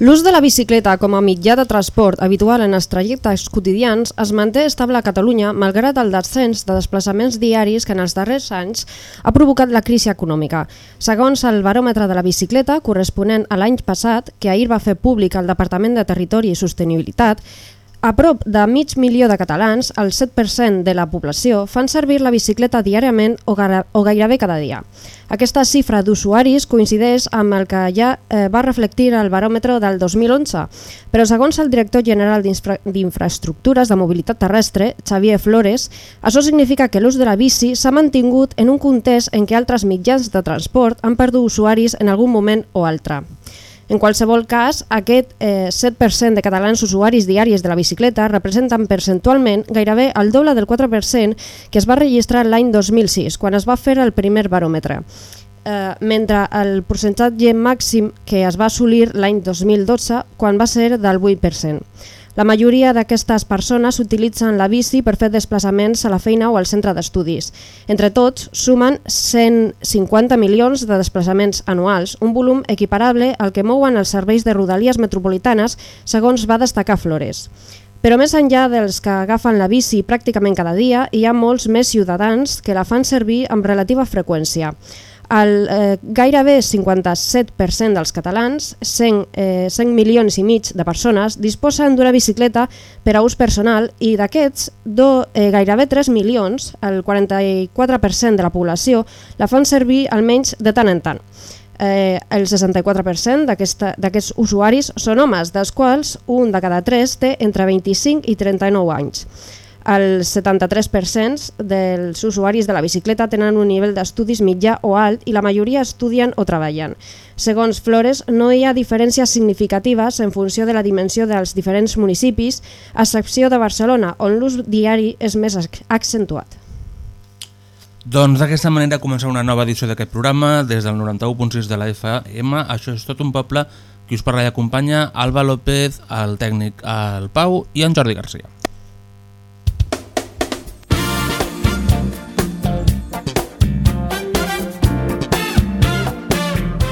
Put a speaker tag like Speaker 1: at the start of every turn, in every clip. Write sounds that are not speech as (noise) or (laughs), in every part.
Speaker 1: L'ús de la bicicleta com a mitjà de transport habitual en els trajectes quotidians es manté estable a Catalunya malgrat el descens de desplaçaments diaris que en els darrers anys ha provocat la crisi econòmica. Segons el baròmetre de la bicicleta, corresponent a l'any passat, que ahir va fer públic el Departament de Territori i Sostenibilitat, a prop de mig milió de catalans, el 7% de la població, fan servir la bicicleta diàriament o, o gairebé cada dia. Aquesta xifra d'usuaris coincideix amb el que ja eh, va reflectir el baròmetre del 2011, però segons el director general d'Infra- d'Infraestructures de Mobilitat Terrestre, Xavier Flores, això significa que l'ús de la bici s'ha mantingut en un context en què altres mitjans de transport han perdut usuaris en algun moment o altre. En qualsevol cas, aquest eh, 7% de catalans usuaris diaris de la bicicleta representen percentualment gairebé el doble del 4% que es va registrar l'any 2006, quan es va fer el primer baròmetre. Eh, mentre el percentatge màxim que es va assolir l'any 2012, quan va ser del 8%. La majoria d'aquestes persones utilitzen la bici per fer desplaçaments a la feina o al centre d'estudis. Entre tots, sumen 150 milions de desplaçaments anuals, un volum equiparable al que mouen els serveis de rodalies metropolitanes, segons va destacar Flores. Però més enllà dels que agafen la bici pràcticament cada dia, hi ha molts més ciutadans que la fan servir amb relativa freqüència. El eh, gairebé 57% dels catalans, 100, eh, 100 milions i mig de persones, disposen d'una bicicleta per a ús personal i d'aquests, eh, gairebé 3 milions, el 44% de la població, la fan servir almenys de tant en tant. Eh, el 64% d'aquesta- d'aquests usuaris són homes, dels quals un de cada tres té entre 25 i 39 anys. El 73% dels usuaris de la bicicleta tenen un nivell d'estudis mitjà o alt i la majoria estudien o treballen. Segons Flores, no hi ha diferències significatives en funció de la dimensió dels diferents municipis, a excepció de Barcelona, on l'ús diari és més ac- accentuat.
Speaker 2: Doncs d'aquesta manera comença una nova edició d'aquest programa des del 91.6 de la FM. Això és tot un poble. Qui us parla i acompanya, Alba López, el tècnic el Pau i en Jordi Garcia.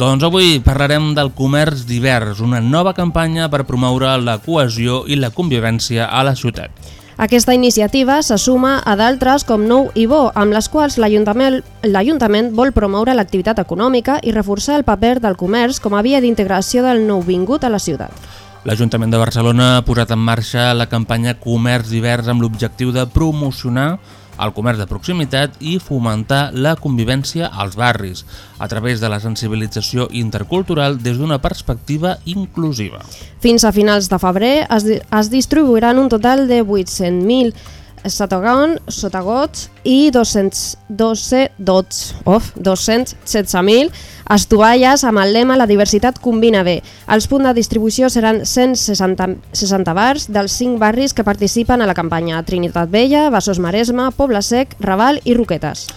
Speaker 2: Doncs avui parlarem del comerç divers, una nova campanya per promoure la cohesió i la convivència a la ciutat.
Speaker 1: Aquesta iniciativa se suma a d'altres com Nou i Bo, amb les quals l'Ajuntament vol promoure l'activitat econòmica i reforçar el paper del comerç com a via d'integració del nouvingut a la ciutat.
Speaker 2: L'Ajuntament de Barcelona ha posat en marxa la campanya Comerç Divers amb l'objectiu de promocionar el comerç de proximitat i fomentar la convivència als barris a través de la sensibilització intercultural des d'una perspectiva inclusiva.
Speaker 1: Fins a finals de febrer es, es distribuiran un total de 800.000 sotagons, sotagots i 200, 12, dots, of, 216.000 estovalles amb el lema La diversitat combina bé. Els punts de distribució seran 160 60 bars dels 5 barris que participen a la campanya Trinitat Vella, Besòs Maresme, Poble Sec, Raval i Roquetes.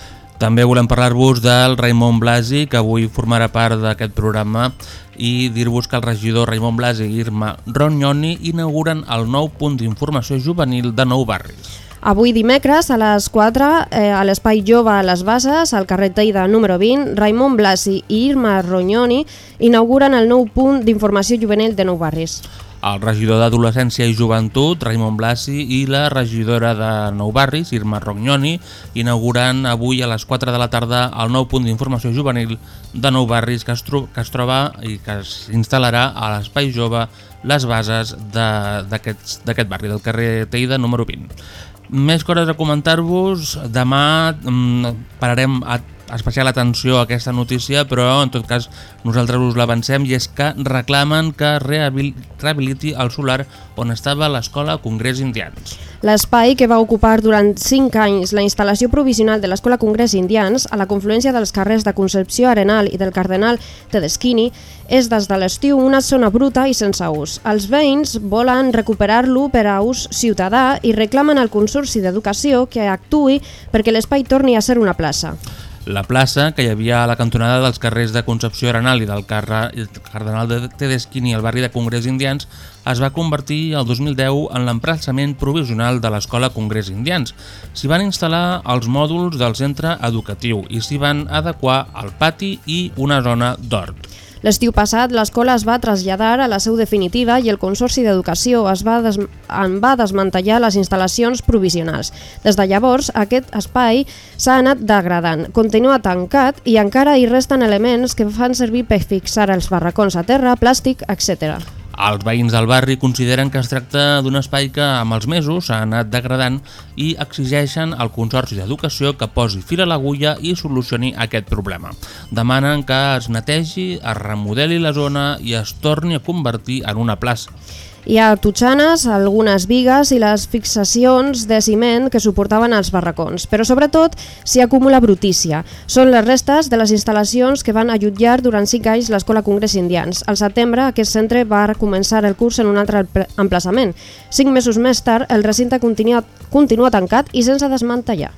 Speaker 2: També volem parlar-vos del Raimon Blasi, que avui formarà part d'aquest programa, i dir-vos que el regidor Raimon Blasi i Irma Rognoni inauguren el nou punt d'informació juvenil de Nou Barris.
Speaker 1: Avui dimecres a les 4 eh, a l'Espai Jove a les Bases, al carrer Teida número 20, Raimon Blasi i Irma Rognoni inauguren el nou punt d'informació juvenil de Nou Barris.
Speaker 2: El regidor d'Adolescència i Joventut, Raimon Blasi, i la regidora de Nou Barris, Irma Rognoni, inauguran avui a les 4 de la tarda el nou punt d'informació juvenil de Nou Barris que es, que es troba i que s'instal·larà a l'Espai Jove Les Bases d'aquest barri, del carrer Teida número 20. Més coses a comentar-vos. Demà mm, pararem a especial atenció a aquesta notícia, però en tot cas nosaltres us l'avancem i és que reclamen que rehabil rehabiliti el solar on estava l'escola Congrés Indians.
Speaker 1: L'espai que va ocupar durant 5 anys la instal·lació provisional de l'Escola Congrés Indians a la confluència dels carrers de Concepció Arenal i del Cardenal Tedeschini és des de l'estiu una zona bruta i sense ús. Els veïns volen recuperar-lo per a ús ciutadà i reclamen al Consorci d'Educació que actui perquè l'espai torni a ser una plaça.
Speaker 2: La plaça, que hi havia a la cantonada dels carrers de Concepció Arenal i del Cardenal de Tedeschini al barri de Congrés Indians, es va convertir el 2010 en l'emplaçament provisional de l'Escola Congrés Indians. S'hi van instal·lar els mòduls del centre educatiu i s'hi van adequar el pati i una zona d'hort.
Speaker 1: L'estiu passat, l'escola es va traslladar a la seu definitiva i el Consorci d'Educació es va des en va desmantellar les instal·lacions provisionals. Des de llavors, aquest espai s'ha anat degradant, continua tancat i encara hi resten elements que fan servir per fixar els barracons a terra, plàstic, etc.
Speaker 2: Els veïns del barri consideren que es tracta d'un espai que amb els mesos s'ha anat degradant i exigeixen al Consorci d'Educació que posi fil a l'agulla i solucioni aquest problema. Demanen que es netegi, es remodeli la zona i es torni a convertir en una plaça.
Speaker 1: Hi ha totxanes, algunes vigues i les fixacions de ciment que suportaven els barracons, però sobretot s'hi acumula brutícia. Són les restes de les instal·lacions que van allotjar durant 5 anys l'Escola Congrés Indians. Al setembre aquest centre va començar el curs en un altre emplaçament. Cinc mesos més tard el recinte continua, continua tancat i sense desmantellar.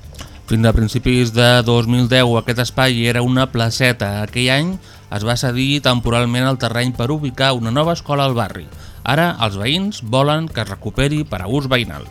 Speaker 2: Fins a principis de 2010 aquest espai era una placeta. Aquell any es va cedir temporalment el terreny per ubicar una nova escola al barri. Ara els veïns volen que es recuperi per a ús veïnal.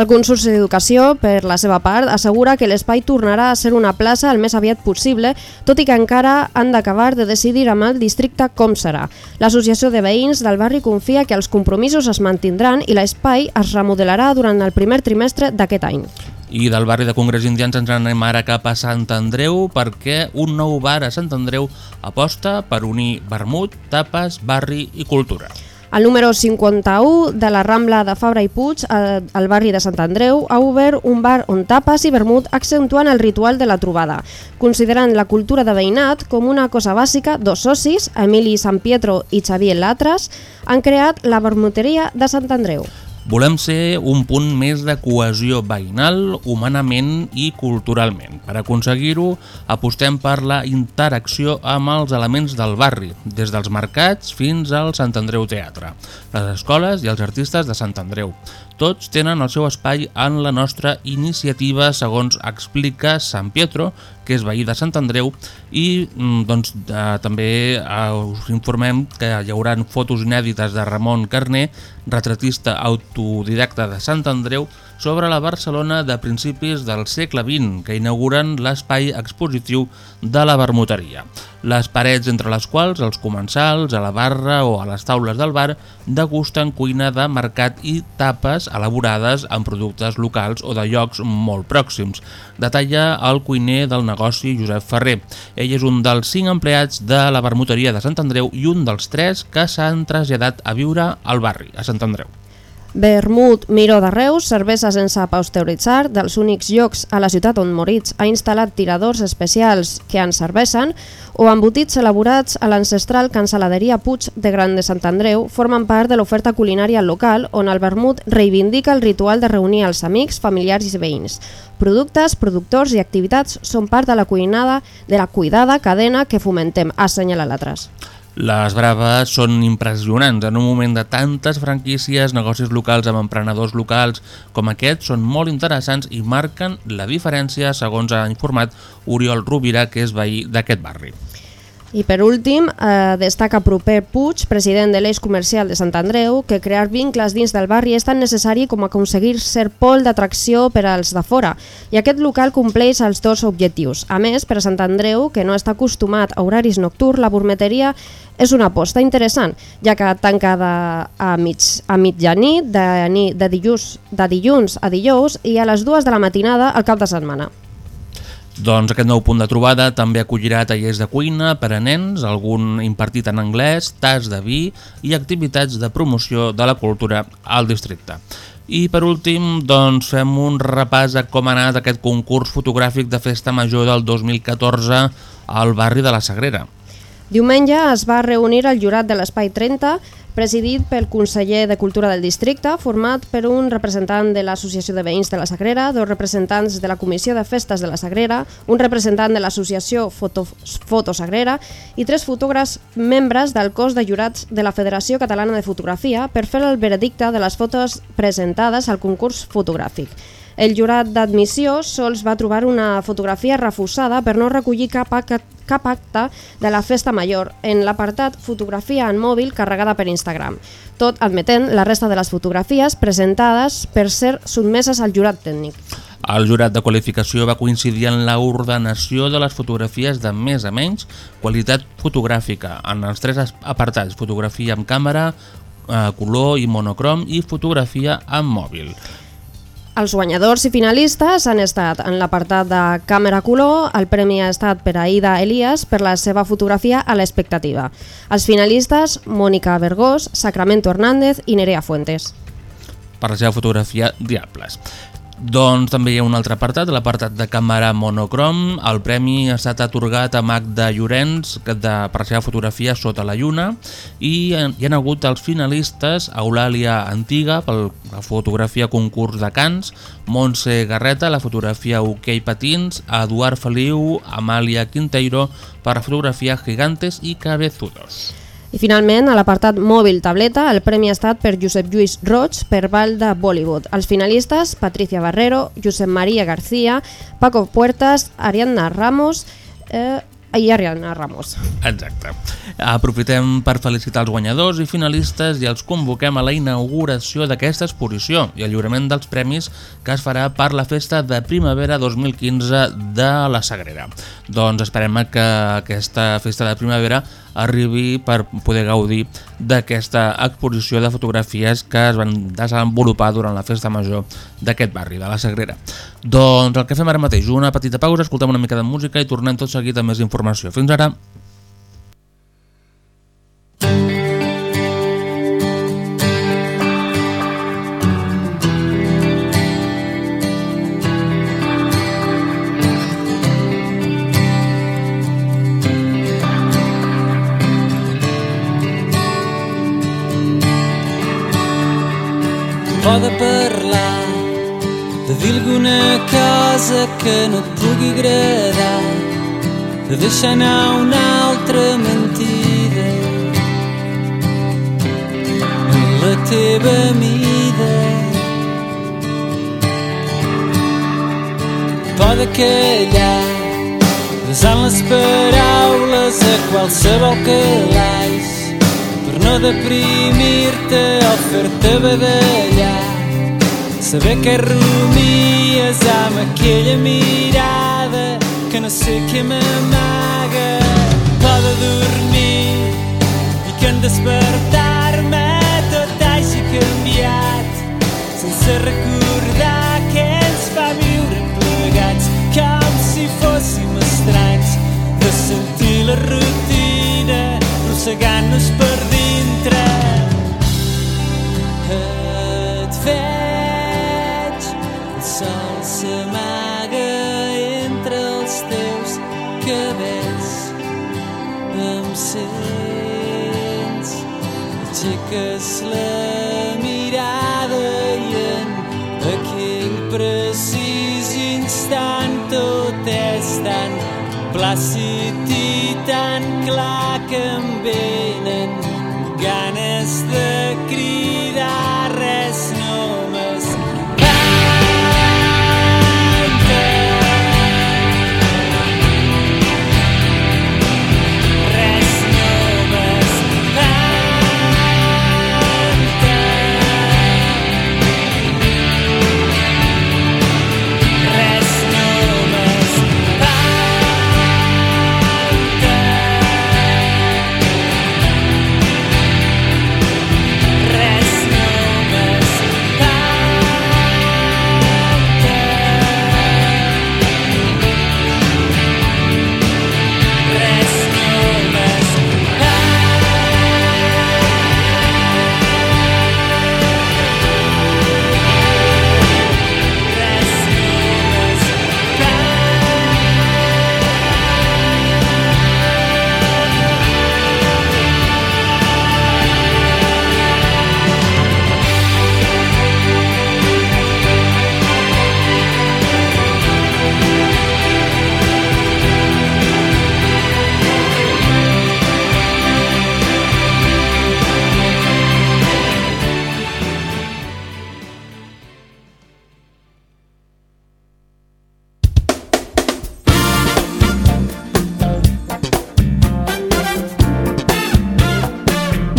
Speaker 1: El Consorci d'Educació, per la seva part, assegura que l'espai tornarà a ser una plaça el més aviat possible, tot i que encara han d'acabar de decidir amb el districte com serà. L'Associació de Veïns del barri confia que els compromisos es mantindran i l'espai es remodelarà durant el primer trimestre d'aquest any.
Speaker 2: I del barri de Congrés Indians ens anem ara cap a Sant Andreu perquè un nou bar a Sant Andreu aposta per unir vermut, tapes, barri i cultura.
Speaker 1: El número 51 de la Rambla de Fabra i Puig, al, al barri de Sant Andreu, ha obert un bar on tapes i vermut accentuant el ritual de la trobada. Considerant la cultura de veïnat com una cosa bàsica, dos socis, Emili San Pietro i Xavier Latres, han creat la vermuteria de Sant Andreu.
Speaker 2: Volem ser un punt més de cohesió veïnal, humanament i culturalment. Per aconseguir-ho, apostem per la interacció amb els elements del barri, des dels mercats fins al Sant Andreu Teatre, les escoles i els artistes de Sant Andreu. Tots tenen el seu espai en la nostra iniciativa, segons explica Sant Pietro, que és veí de Sant Andreu, i mm, doncs, eh, també eh, us informem que hi haurà fotos inèdites de Ramon Carné, retratista autodidacta de Sant Andreu, sobre la Barcelona de principis del segle XX, que inauguren l'espai expositiu de la vermuteria. Les parets entre les quals els comensals, a la barra o a les taules del bar degusten cuina de mercat i tapes elaborades amb productes locals o de llocs molt pròxims. Detalla el cuiner del negoci Josep Ferrer. Ell és un dels cinc empleats de la vermuteria de Sant Andreu i un dels tres que s'han traslladat a viure al barri, a Sant Andreu.
Speaker 1: Vermut Miró de Reus, cervesa sense pasteuritzar, dels únics llocs a la ciutat on Moritz ha instal·lat tiradors especials que en serveixen, o embotits elaborats a l'ancestral cancel·laderia Puig de Gran de Sant Andreu, formen part de l'oferta culinària local on el vermut reivindica el ritual de reunir els amics, familiars i veïns. Productes, productors i activitats són part de la cuinada de la cuidada cadena que fomentem, assenyala l'altres.
Speaker 2: Les braves són impressionants. En un moment de tantes franquícies, negocis locals amb emprenedors locals com aquest són molt interessants i marquen la diferència, segons ha informat Oriol Rovira, que és veí d'aquest barri.
Speaker 1: I per últim, eh, destaca Proper Puig, president de l'Eix Comercial de Sant Andreu, que crear vincles dins del barri és tan necessari com aconseguir ser pol d'atracció per als de fora, i aquest local compleix els dos objectius. A més, per a Sant Andreu, que no està acostumat a horaris nocturns, la burmeteria és una aposta interessant, ja que tancada a, mig, a mitjanit, de, de, dilluns, de dilluns a dijous i a les dues de la matinada al cap de setmana.
Speaker 2: Doncs aquest nou punt de trobada també acollirà tallers de cuina per a nens, algun impartit en anglès, tas de vi i activitats de promoció de la cultura al districte. I per últim, doncs, fem un repàs a com ha anat aquest concurs fotogràfic de Festa Major del 2014 al barri de la Sagrera.
Speaker 1: Diumenge es va reunir el jurat de l'Espai 30, presidit pel conseller de Cultura del districte, format per un representant de l'Associació de Veïns de la Sagrera, dos representants de la Comissió de Festes de la Sagrera, un representant de l'Associació Foto, Foto Sagrera i tres fotògrafs membres del cos de jurats de la Federació Catalana de Fotografia per fer el veredicte de les fotos presentades al concurs fotogràfic. El jurat d'admissió sols va trobar una fotografia refusada per no recollir cap, cap acte de la festa major en l'apartat fotografia en mòbil carregada per Instagram, tot admetent la resta de les fotografies presentades per ser sotmeses al jurat tècnic.
Speaker 2: El jurat de qualificació va coincidir en la ordenació de les fotografies de més a menys qualitat fotogràfica en els tres apartats, fotografia amb càmera, eh, color i monocrom i fotografia amb mòbil.
Speaker 1: Els guanyadors i finalistes han estat en l'apartat de càmera color, el premi ha estat per a Ida Elias per la seva fotografia a l'expectativa. Els finalistes, Mònica Vergós, Sacramento Hernández i Nerea Fuentes.
Speaker 2: per la seva fotografia Diables. Doncs també hi ha un altre apartat, l'apartat de càmera monocrom. El premi ha estat atorgat a Magda Llorenç de, per la seva fotografia Sota la Lluna i hi ha hagut els finalistes Eulàlia Antiga per la fotografia concurs de Cants, Montse Garreta, la fotografia OK Patins, Eduard Feliu, Amàlia Quinteiro per la fotografia Gigantes i Cabezudos.
Speaker 1: I finalment, a l'apartat mòbil-tableta, el premi ha estat per Josep Lluís Roig per Val de Bollywood. Els finalistes, Patricia Barrero, Josep Maria García, Paco Puertas, Ariadna Ramos eh, i Ariadna Ramos.
Speaker 2: Exacte. Aprofitem per felicitar els guanyadors i finalistes i els convoquem a la inauguració d'aquesta exposició i el lliurament dels premis que es farà per la festa de primavera 2015 de la Sagrera. Doncs esperem que aquesta festa de primavera arribi per poder gaudir d'aquesta exposició de fotografies que es van desenvolupar durant la festa major d'aquest barri, de la Sagrera. Doncs el que fem ara mateix, una petita pausa, escoltem una mica de música i tornem tot seguit amb més informació. Fins ara!
Speaker 3: Cosa que no et pugui agradar. De deixar anar una altra mentida. En la teva mida. Poda callar desant les paraules a qualsevol calaix per no deprimir-te o fer-te badallar. Saber que rumies amb aquella mirada que no sé què m'amaga. Poda dormir i que en despertar-me tot hagi canviat sense recordar que ens fa viure plegats com si fóssim estranys de sentir la rutina arrossegant-nos per dintre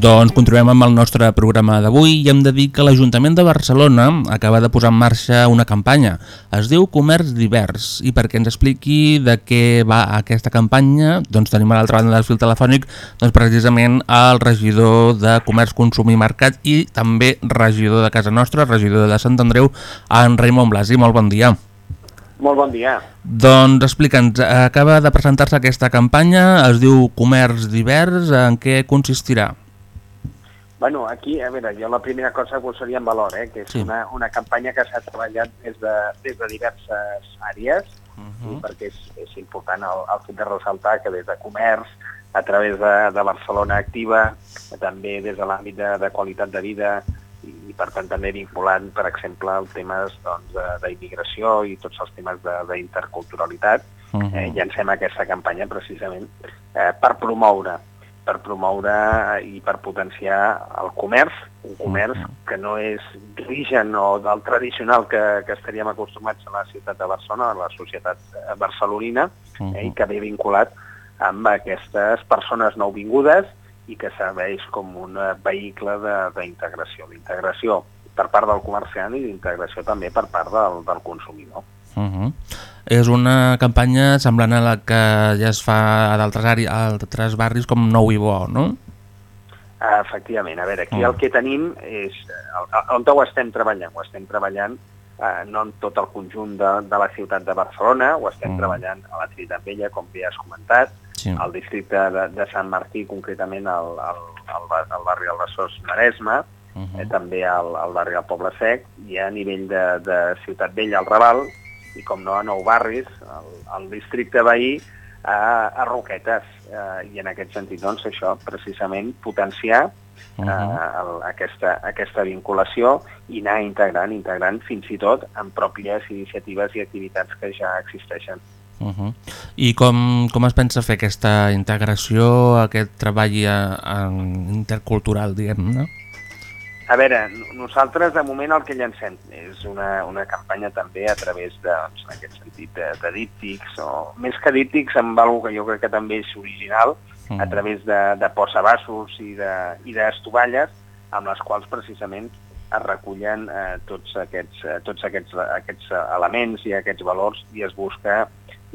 Speaker 2: Doncs continuem amb el nostre programa d'avui i hem de dir que l'Ajuntament de Barcelona acaba de posar en marxa una campanya. Es diu Comerç Divers i perquè ens expliqui de què va aquesta campanya doncs tenim a l'altra banda del fil telefònic doncs precisament el regidor de Comerç, Consum i Mercat i també regidor de casa nostra, regidor de Sant Andreu, en Raimon Blasi. Molt bon dia.
Speaker 4: Molt bon dia.
Speaker 2: Doncs explica'ns, acaba de presentar-se aquesta campanya, es diu Comerç Divers, en què consistirà?
Speaker 4: Bueno, aquí, a veure, jo la primera cosa que posaria en valor, eh, que és
Speaker 2: Sí.
Speaker 4: una, una campanya que s'ha treballat des de, des de diverses àrees, uh -huh. i perquè és, és important el, el fet de ressaltar que des de comerç, a través de, de Barcelona Activa, també des de l'àmbit de, de qualitat de vida, i, i per tant també vinculant, per exemple, els temes doncs, de- d'immigració i tots els temes de- d'interculturalitat,
Speaker 2: Uh
Speaker 4: eh,
Speaker 2: -huh.
Speaker 4: llancem aquesta campanya precisament eh, per promoure per promoure i per potenciar el comerç, un comerç que no és d'origen o del tradicional que, que estaríem acostumats a la ciutat de Barcelona, a la societat eh, barcelonina, eh, i que ve vinculat amb aquestes persones nouvingudes i que serveix com un eh, vehicle de- d'integració, d'integració per part del comerciant i d'integració també per part del, del consumidor.
Speaker 2: Uh -huh. És una campanya semblant a la que ja es fa a d'altres barris com Nou i Bo, no?
Speaker 4: Efectivament, a veure, aquí
Speaker 2: Mm.
Speaker 4: el que tenim és... On ho estem treballant? Ho estem treballant eh, no en tot el conjunt de, de la ciutat de Barcelona, ho estem
Speaker 2: Mm.
Speaker 4: treballant a la Trinitat Vella, com bé has comentat,
Speaker 2: Sí.
Speaker 4: al districte de, de Sant Martí, concretament al, al, al, al barri del Besòs Maresme,
Speaker 2: Uh -huh.
Speaker 4: eh, també al, al barri del Poble Sec, i a nivell de, de Ciutat Vella, al Raval, i com no a Nou Barris, al, al districte veí, a, a Roquetes. Eh, I en aquest sentit, doncs, això, precisament, potenciar
Speaker 2: Uh
Speaker 4: uh
Speaker 2: -huh.
Speaker 4: el, aquesta, aquesta vinculació i anar integrant, integrant fins i tot en pròpies iniciatives i activitats que ja existeixen.
Speaker 2: Uh -huh. I com, com es pensa fer aquesta integració, aquest treball eh, en intercultural, diguem-ne?
Speaker 4: A veure, nosaltres de moment el que llancem és una, una campanya també a través de, doncs, en aquest sentit, de, de díptics, o més que díptics, amb alguna que jo crec que també és original, a través de, de posabassos i de- i d'estovalles, amb les quals precisament es recullen eh, tots, aquests, eh, tots aquests, aquests elements i aquests valors i es busca,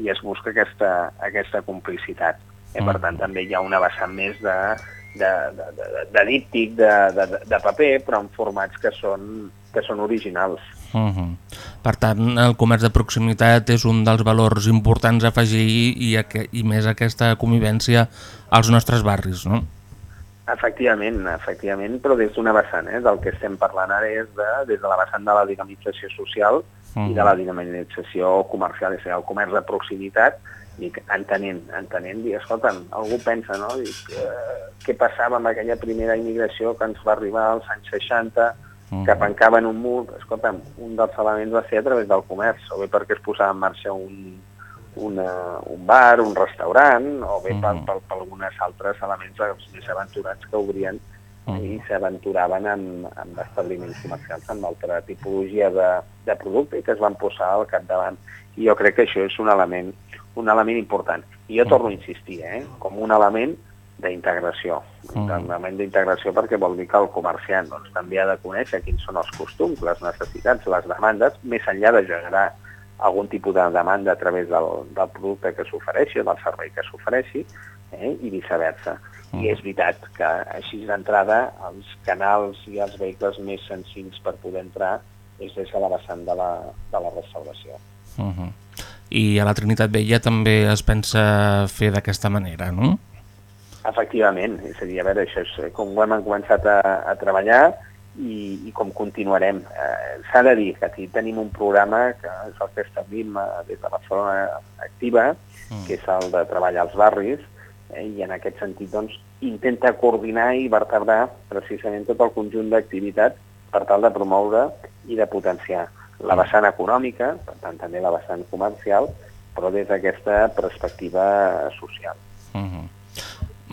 Speaker 4: i es busca aquesta, aquesta complicitat. Eh, per
Speaker 2: Mm.
Speaker 4: tant, també hi ha una vessant més de, de, de, de, de díptic, de, de, de paper, però en formats que són, que són originals.
Speaker 2: Uh -huh. Per tant, el comerç de proximitat és un dels valors importants a afegir i, i més aquesta convivència als nostres barris, no?
Speaker 4: Efectivament, efectivament, però des d'una vessant, eh? del que estem parlant ara és de, des de la vessant de la dinamització social
Speaker 2: Mhm.
Speaker 4: i de la dinamització comercial, és a dir, el comerç de proximitat, dic, entenent, entenent, i escolta'm, algú pensa, no? Dic, eh, què passava amb aquella primera immigració que ens va arribar als anys 60,
Speaker 2: Mhm.
Speaker 4: que pencaven un mur, escolta'm, un dels elements va ser a través del comerç, o bé perquè es posava en marxa un, una, un bar, un restaurant, o bé per,
Speaker 2: Mhm.
Speaker 4: per, per algunes altres elements més aventurats que obrien
Speaker 2: Mhm.
Speaker 4: i s'aventuraven en, en establiments comercials amb altra tipologia de, de producte i que es van posar al capdavant. I jo crec que això és un element, un element important. I jo torno a insistir, eh? com un element d'integració. Un
Speaker 2: Mhm.
Speaker 4: element d'integració perquè vol dir que el comerciant doncs, també ha de conèixer quins són els costums, les necessitats, les demandes, més enllà de generar algun tipus de demanda a través del, del producte que s'ofereixi, del servei que s'ofereixi, eh? i viceversa. I és veritat que així d'entrada els canals i els vehicles més senzills per poder entrar és des de la vessant de la, de la restauració.
Speaker 2: Uh -huh. I a la Trinitat Vella també es pensa fer d'aquesta manera, no?
Speaker 4: Efectivament, és a dir, a veure, això és eh, com ho hem començat a, a treballar i, i com continuarem. Eh, S'ha de dir que aquí tenim un programa que és el que establim eh, des de Barcelona Activa,
Speaker 2: Mm.
Speaker 4: que és el de treballar als barris, eh, i en aquest sentit doncs, intenta coordinar i vertebrar precisament tot el conjunt d'activitats per tal de promoure i de potenciar la vessant econòmica, per tant també la vessant comercial, però des d'aquesta perspectiva social.
Speaker 2: Uh -huh.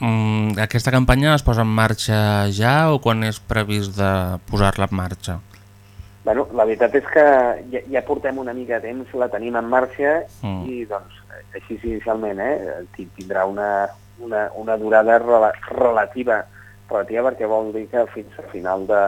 Speaker 2: mm, aquesta campanya es posa en marxa ja o quan és previst de posar-la en marxa?
Speaker 4: Bueno, la veritat és que ja, ja portem una mica de temps, la tenim en marxa
Speaker 2: Mm.
Speaker 4: i doncs així inicialment eh, ti- tindrà una, una, una durada rela, relativa relativa perquè vol dir que fins al final de,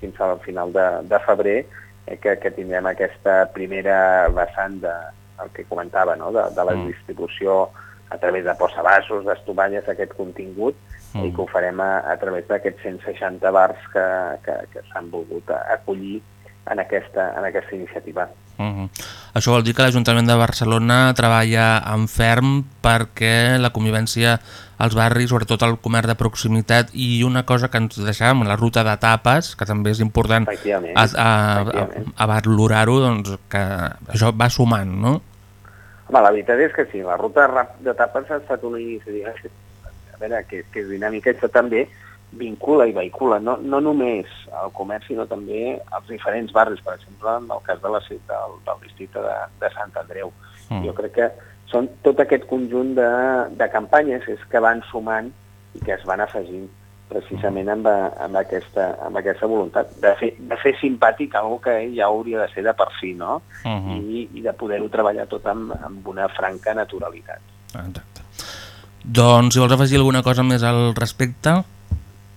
Speaker 4: fins al final de, de febrer eh, que, que tindrem aquesta primera vessant de, el que comentava, no? de, de la
Speaker 2: Mm.
Speaker 4: distribució a través de posavasos, d'estovalles, aquest contingut,
Speaker 2: Mm.
Speaker 4: i que ho farem a, a través d'aquests 160 bars que, que, que s'han volgut acollir en aquesta, en aquesta iniciativa.
Speaker 2: Uh -huh. Això vol dir que l'Ajuntament de Barcelona treballa en ferm perquè la convivència als barris, sobretot el comerç de proximitat i una cosa que ens deixàvem, la ruta de tapes, que també és important
Speaker 4: Efectivament,
Speaker 2: a, a, a,
Speaker 4: efectivament.
Speaker 2: a valorar-ho, doncs que això va sumant, no?
Speaker 4: Home, la veritat és que sí, la ruta de tapes ha estat una iniciativa que, a veure, que, que és dinàmica, això també vincula i vehicula no, no només al comerç, sinó també als diferents barris, per exemple, en el cas de la, del, del districte de, de Sant Andreu.
Speaker 2: Mm.
Speaker 4: Jo crec que són tot aquest conjunt de, de campanyes és que van sumant i que es van afegint precisament amb, a- amb, aquesta, amb aquesta voluntat de fer, de fer simpàtic algo que ja hauria de ser de per si, no?
Speaker 2: Uh -huh.
Speaker 4: I, i de poder-ho treballar tot amb, amb una franca naturalitat.
Speaker 2: Exacte. Doncs, si vols afegir alguna cosa més al respecte...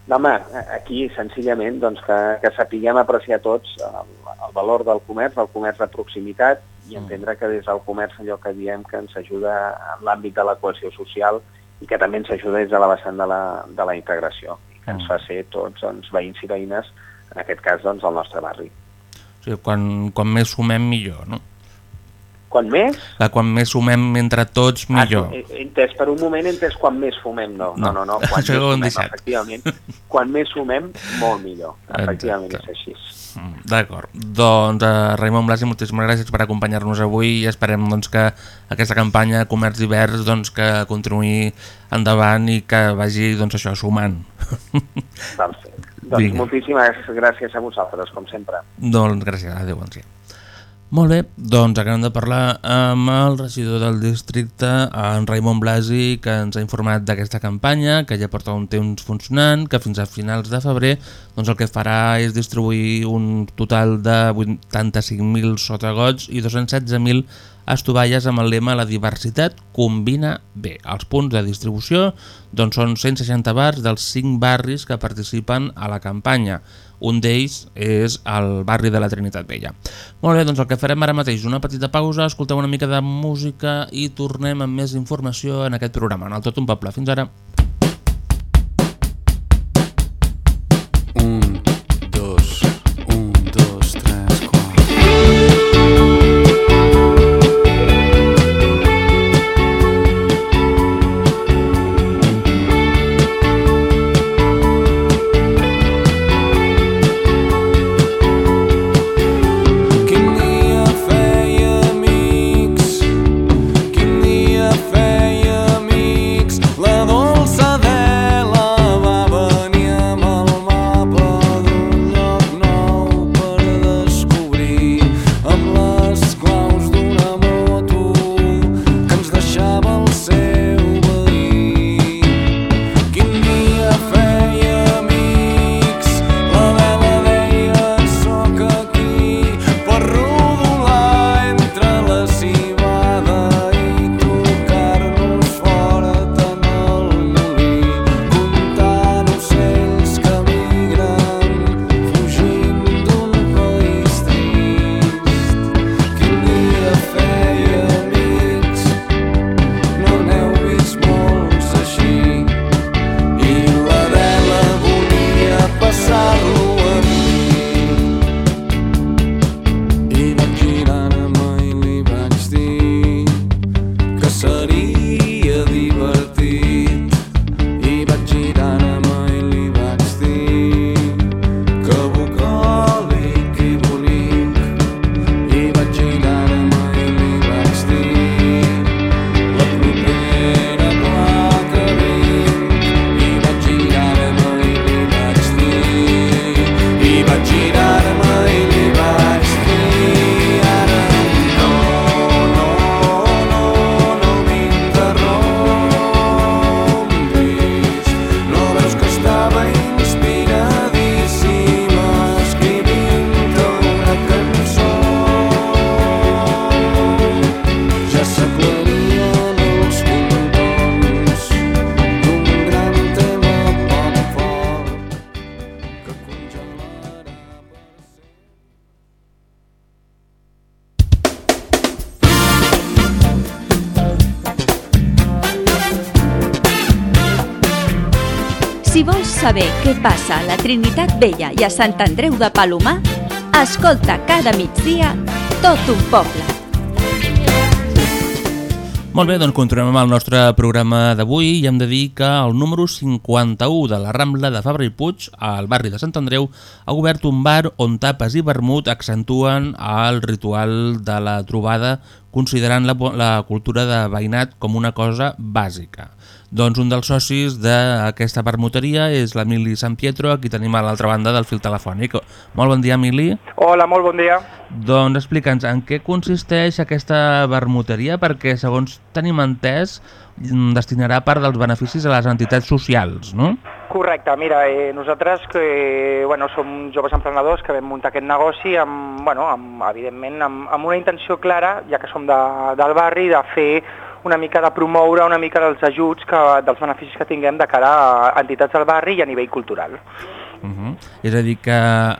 Speaker 4: No, home, aquí senzillament doncs, que, que sapiguem apreciar tots el, el valor del comerç, el comerç de proximitat i entendre que des del comerç allò que diem que ens ajuda en l'àmbit de la cohesió social i que també ens ajuda des de la vessant de la, de la integració i que ens fa ser tots doncs, veïns i veïnes, en aquest cas doncs, el nostre barri.
Speaker 2: O sigui, quan, quan més sumem, millor, no?
Speaker 4: Quan més?
Speaker 2: Que quan més sumem entre tots, millor.
Speaker 4: Ah, he, he entès, per un moment entès quan més fumem, no. No, no, no, quan
Speaker 2: Això
Speaker 4: més sumem,
Speaker 2: deixat.
Speaker 4: efectivament. Quan més sumem, molt millor. Efectivament
Speaker 2: Exacte.
Speaker 4: és així.
Speaker 2: Mm, D'acord. Doncs, uh, Raimon Blasi, moltíssimes gràcies per acompanyar-nos avui i esperem doncs, que aquesta campanya Comerç Divers doncs, que continuï endavant i que vagi doncs, això sumant.
Speaker 4: Perfecte. Doncs
Speaker 2: Vinga.
Speaker 4: moltíssimes gràcies a vosaltres, com sempre.
Speaker 2: doncs gràcies, adéu, bon dia. Molt bé, doncs acabem de parlar amb el regidor del districte, en Raimon Blasi, que ens ha informat d'aquesta campanya, que ja porta un temps funcionant, que fins a finals de febrer doncs el que farà és distribuir un total de 85.000 sotagots i 216.000 estovalles amb el lema La diversitat combina bé. Els punts de distribució doncs, són 160 bars dels 5 barris que participen a la campanya. Un d'ells és el barri de la Trinitat Vella. Molt bé, doncs el que farem ara mateix, una petita pausa, escolteu una mica de música i tornem amb més informació en aquest programa, en el Tot un Poble. Fins ara.
Speaker 5: Què passa a la Trinitat Vella i a Sant Andreu de Palomar, escolta cada migdia tot un poble.
Speaker 2: Molt bé, doncs continuem amb el nostre programa d'avui i hem de dir que el número 51 de la Rambla de Fabra i Puig, al barri de Sant Andreu, ha obert un bar on tapes i vermut accentuen el ritual de la trobada considerant la, la cultura de veïnat com una cosa bàsica. Doncs un dels socis d'aquesta permuteria és l'Emili San Pietro, aquí tenim a l'altra banda del fil telefònic. Molt bon dia, Emili.
Speaker 6: Hola, molt bon dia.
Speaker 2: Doncs explica'ns en què consisteix aquesta vermuteria, perquè segons tenim entès destinarà part dels beneficis a les entitats socials, no?
Speaker 6: Correcte, mira, eh, nosaltres que bueno, som joves emprenedors que vam muntar aquest negoci amb, bueno, amb, evidentment amb, amb una intenció clara, ja que som de, del barri, de fer una mica de promoure una mica dels ajuts, que, dels beneficis que tinguem de cara a entitats del barri i a nivell cultural.
Speaker 2: Uh -huh. És a dir, que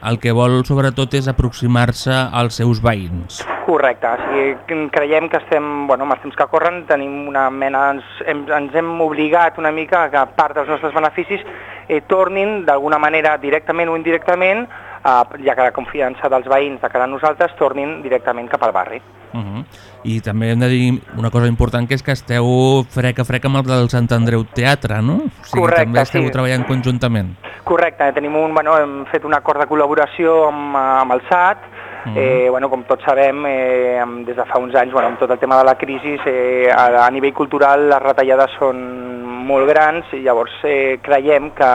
Speaker 2: el que vol sobretot és aproximar-se als seus veïns.
Speaker 6: Correcte, o sigui, creiem que estem, bueno, amb els temps que corren tenim una mena, ens hem, ens hem obligat una mica que part dels nostres beneficis eh, tornin d'alguna manera directament o indirectament, eh, ja que la confiança dels veïns de cara a nosaltres tornin directament cap al barri.
Speaker 2: Uh -huh. I també hem de dir una cosa important que és que esteu frec a frec amb el del Sant Andreu Teatre, no? O sigui,
Speaker 6: Correcte,
Speaker 2: també esteu
Speaker 6: sí.
Speaker 2: treballant conjuntament.
Speaker 6: Correcte, tenim un, bueno, hem fet un acord de col·laboració amb, amb el SAT,
Speaker 2: Mhm.
Speaker 6: eh, bueno, com tots sabem, eh, des de fa uns anys, bueno, amb tot el tema de la crisi, eh, a, a nivell cultural les retallades són molt grans i llavors eh, creiem que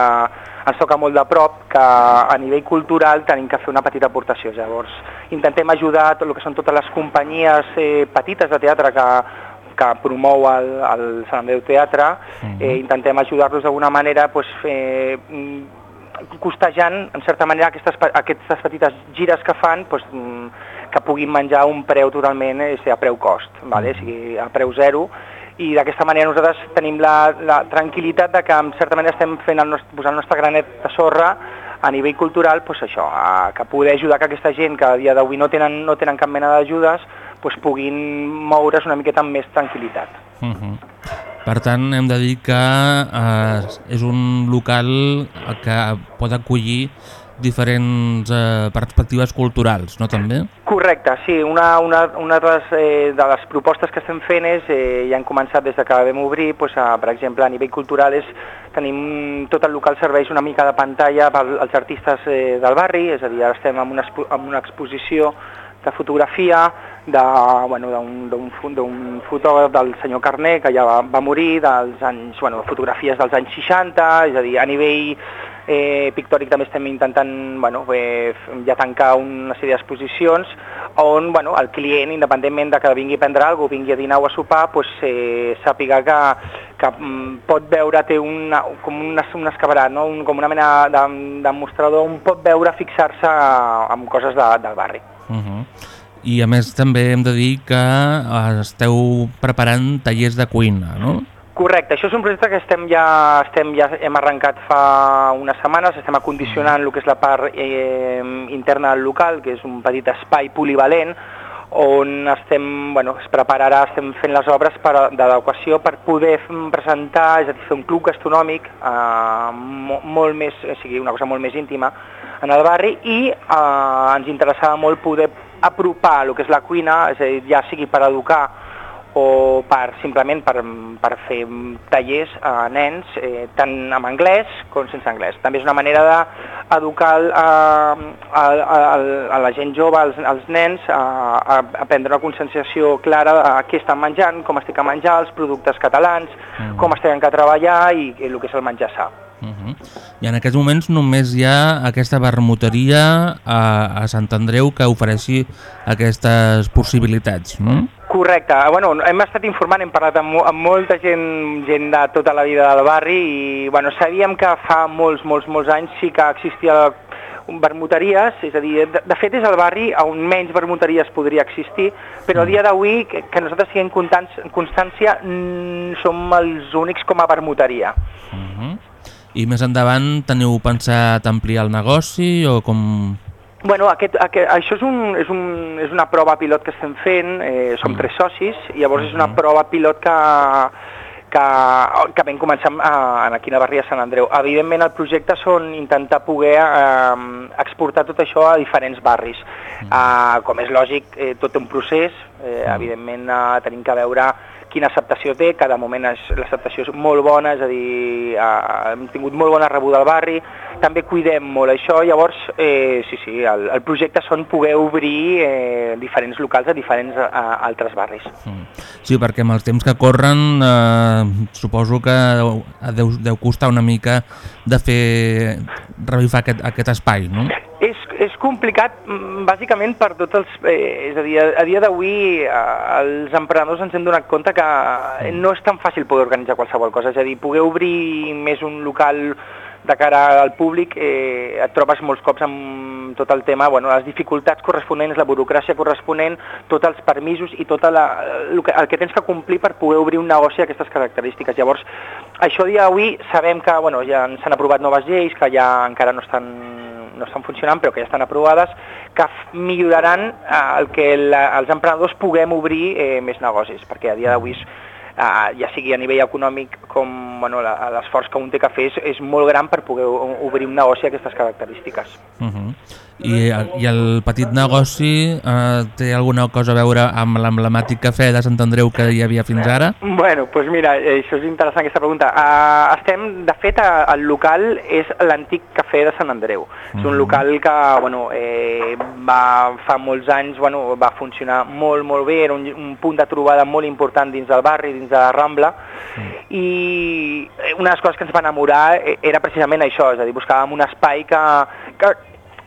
Speaker 6: ens toca molt de prop que a nivell cultural tenim que fer una petita aportació. Llavors intentem ajudar tot el que són totes les companyies eh, petites de teatre que, que promou el, el Sant Andreu Teatre, eh, intentem ajudar-los d'alguna manera pues, eh, mm, costejant, en certa manera, aquestes, aquestes petites gires que fan pues, mm, que puguin menjar un preu totalment eh, a preu cost, vale? o sigui, a preu zero, i d'aquesta manera nosaltres tenim la, la tranquil·litat de que en certa manera estem fent el nostre, posant el nostre granet de sorra a nivell cultural, pues això, a, que poder ajudar que aquesta gent que a dia d'avui no, tenen, no tenen cap mena d'ajudes pues, puguin moure's una miqueta amb més tranquil·litat.
Speaker 2: Uh -huh. Per tant, hem de dir que eh, és un local que pot acollir diferents eh, perspectives culturals, no també?
Speaker 6: Correcte, sí. Una, una, una de, les, eh, de les propostes que estem fent és, eh, ja han començat des de que vam obrir, doncs, a, per exemple, a nivell cultural és, tenim tot el local serveix una mica de pantalla per als artistes eh, del barri, és a dir, ara estem en una, expo- una exposició de fotografia bueno, d'un d'un fotògraf del senyor Carné, que ja va, va morir, dels anys, bueno, fotografies dels anys 60, és a dir, a nivell eh, pictòric també estem intentant bueno, eh, ja tancar una sèrie d'exposicions on bueno, el client, independentment de que vingui a prendre alguna cosa, vingui a dinar o a sopar, pues, eh, sàpiga que, que mm, pot veure, té una, com un, un escabarat, no? un, com una mena de, de mostrador on pot veure fixar-se amb coses de, del barri.
Speaker 2: Uh -huh. I a més també hem de dir que eh, esteu preparant tallers de cuina, no?
Speaker 6: Correcte, això és un projecte que estem ja, estem ja hem arrencat fa unes setmanes, estem acondicionant el que és la part eh, interna del local, que és un petit espai polivalent, on estem, bueno, es prepararà, estem fent les obres d'adequació per poder presentar, és a dir, fer un club gastronòmic eh, mo, molt més, o sigui, una cosa molt més íntima en el barri i eh, ens interessava molt poder apropar el que és la cuina, és a dir, ja sigui per educar o per, simplement per, per fer tallers a nens eh, tant amb anglès com sense anglès. També és una manera d'educar a, a, a, a la gent jove, als, als nens, a, a, a prendre una conscienciació clara de què estan menjant, com estic a menjar, els productes catalans,
Speaker 2: Mm.
Speaker 6: com estem a treballar i, i el que és el menjar sa.
Speaker 2: Uh -huh. I en aquests moments només hi ha aquesta vermuteria a, a Sant Andreu que ofereixi aquestes possibilitats, no?
Speaker 6: Correcte. Bueno, hem estat informant, hem parlat amb, amb molta gent, gent de tota la vida del barri i bueno, sabíem que fa molts, molts, molts anys sí que existia vermuteries, és a dir, de, de fet és el barri on menys vermuteries podria existir, però a dia d'avui, que, que nosaltres siguem constància, mm, som els únics com a vermuteria.
Speaker 2: Uh -huh. I més endavant teniu pensat ampliar el negoci o com...
Speaker 6: Bueno, aquest, aquest, això és, un, és, un, és una prova pilot que estem fent, eh, som
Speaker 2: Mm.
Speaker 6: tres socis, i llavors és una
Speaker 2: Mhm.
Speaker 6: prova pilot que, que, que vam començar a, aquí a la barri de Sant Andreu. Evidentment el projecte són intentar poder eh, exportar tot això a diferents barris. Eh, com és lògic, eh, tot un procés, eh, evidentment eh, tenim que veure quina acceptació té, cada moment l'acceptació és molt bona, és a dir, eh, hem tingut molt bona rebuda al barri, també cuidem molt això, llavors, eh, sí, sí, el, el projecte són poder obrir eh, diferents locals a diferents a, a altres barris.
Speaker 2: Sí, perquè amb els temps que corren eh, suposo que deu, deu costar una mica de fer revifar aquest, aquest espai, no?
Speaker 6: És, complicat mm, bàsicament per tots els... Eh, és a dir, a, dia d'avui eh, els emprenedors ens hem donat compte que eh, no és tan fàcil poder organitzar qualsevol cosa, és a dir, poder obrir més un local de cara al públic eh, et trobes molts cops amb tot el tema, bueno, les dificultats corresponents, la burocràcia corresponent, tots els permisos i tot la, el, que, el que tens que complir per poder obrir un negoci d'aquestes característiques. Llavors, això dia d'avui sabem que bueno, ja s'han aprovat noves lleis, que ja encara no estan no estan funcionant però que ja estan aprovades, que milloraran eh, el que la, els emprenedors puguem obrir eh, més negocis, perquè a dia d'avui eh, ja sigui a nivell econòmic com bueno, l'esforç que un té que fer és, és molt gran per poder obrir un negoci d'aquestes característiques.
Speaker 2: Uh -huh. I, I el petit negoci eh, té alguna cosa a veure amb l'emblemàtic cafè de Sant Andreu que hi havia fins ara?
Speaker 6: Bueno, doncs mira, això és interessant aquesta pregunta. Uh, estem, de fet, a- el local és l'antic cafè de Sant Andreu. És un local que, bueno, eh, va, fa molts anys, bueno, va funcionar molt, molt bé, era un, un punt de trobada molt important dins del barri, dins de la Rambla, i eh, una de les coses que ens va enamorar eh, era precisament això, és a dir, buscàvem un espai que, que,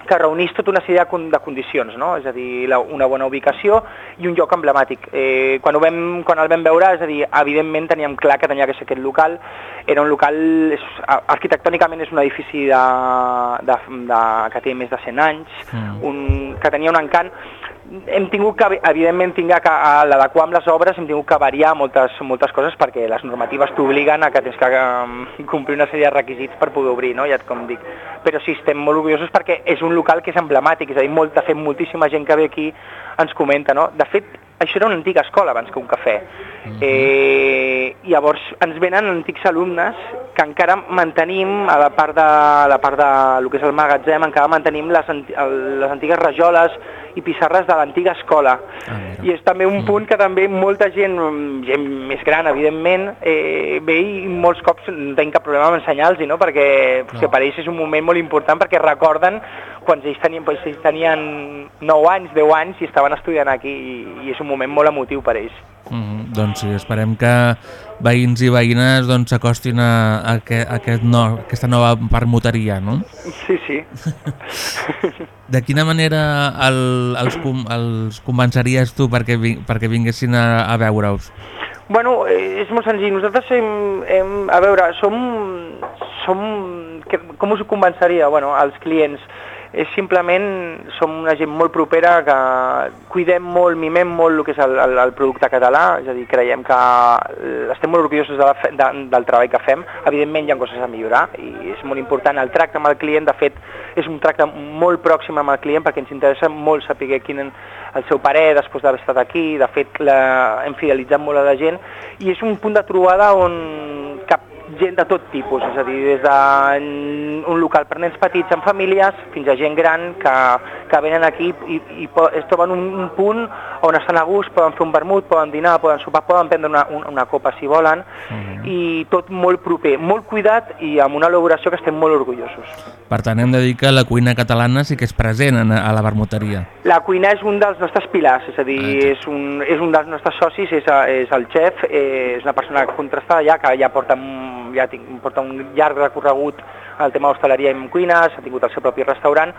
Speaker 6: que reunís tota una sèrie de, con- de condicions, no? és a dir, la, una bona ubicació i un lloc emblemàtic. Eh, quan, ho vam, quan el vam veure, és a dir, evidentment teníem clar que tenia que ser aquest local, era un local, és, arquitectònicament és un edifici de, de, de, que té més de 100 anys, un, que tenia un encant, hem tingut que, evidentment, tinga que, a l'adequar amb les obres, hem tingut que variar moltes, moltes coses perquè les normatives t'obliguen a que tens que um, (laughs) complir una sèrie de requisits per poder obrir, no? ja com dic. Però sí, estem molt orgullosos perquè és un local que és emblemàtic, és a dir, molt, de fet, moltíssima gent que ve aquí ens comenta, no? De fet, això era una antiga escola abans que un cafè. Eh, llavors ens venen antics alumnes que encara mantenim a la part de, a la part de lo que és el magatzem, encara mantenim les, les antigues rajoles i pissarres de l'antiga escola. I és també un punt que també molta gent, mm, gent més gran, evidentment, eh, ve i molts cops no tenim cap problema amb ensenyar-los, no? perquè no. que per ells és un moment molt important perquè recorden quan ells tenien, pues, ells tenien 9 anys, 10 anys i estaven estudiant aquí i, i és un moment molt emotiu per ells.
Speaker 2: Uh -huh. Doncs sí, esperem que veïns i veïnes doncs, s'acostin a, a, aquest, a aquest no, aquesta nova permuteria, no?
Speaker 6: Sí, sí. (laughs)
Speaker 2: De quina manera el, els, com- els convenceries tu perquè, perquè vinguessin a, a veure-us?
Speaker 6: Bueno, és molt senzill. Nosaltres hem, hem a veure, som, som que, com us ho convenceria? Bueno, als clients és simplement, som una gent molt propera que cuidem molt, mimem molt el que és el, el, el producte català, és a dir, creiem que estem molt orgullosos de la, fe- de, del treball que fem, evidentment hi ha coses a millorar i és molt important el tracte amb el client, de fet és un tracte molt pròxim amb el client perquè ens interessa molt saber quin és el seu parer després d'haver estat aquí, de fet la, hem fidelitzat molt a la gent i és un punt de trobada on cap gent de tot tipus, és a dir, des d'un local per nens petits amb famílies fins a gent gran que, que venen aquí i, i es troben un, un punt on estan a gust, poden fer un vermut, poden dinar, poden sopar, poden prendre una, una, una copa si volen i tot molt proper, molt cuidat i amb una elaboració que estem molt orgullosos.
Speaker 2: Per tant, hem de dir que la cuina catalana sí que és present en, a la vermuteria.
Speaker 6: La cuina és un dels nostres pilars, és a dir, és un, és un dels nostres socis, és, és el xef, eh, és una persona contrastada ja, que ja porta, ja tinc, porta un llarg recorregut al tema d'hostaleria i cuines, ha tingut el seu propi restaurant,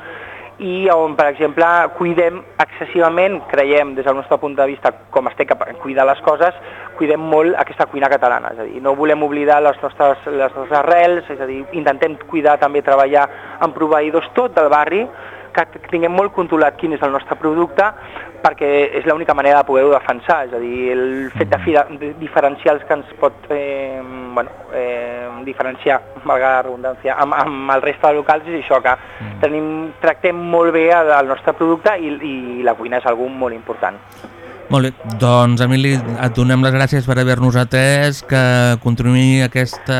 Speaker 6: i on, per exemple, cuidem excessivament, creiem des del nostre punt de vista com es té que cuidar les coses, cuidem molt aquesta cuina catalana, és a dir, no volem oblidar les nostres, les nostres arrels, és a dir, intentem cuidar també treballar amb proveïdors tot del barri, que tinguem molt controlat quin és el nostre producte perquè és l'única manera de poder-ho defensar, és a dir, el fet de, de diferenciar els que ens pot eh, bueno, eh, diferenciar, valga la redundància, amb, amb el reste de locals és això, que tenim, tractem molt bé el, nostre producte i, i la cuina és algú molt important.
Speaker 2: Molt bé, doncs Emili, et donem les gràcies per haver-nos atès, que continuï aquesta,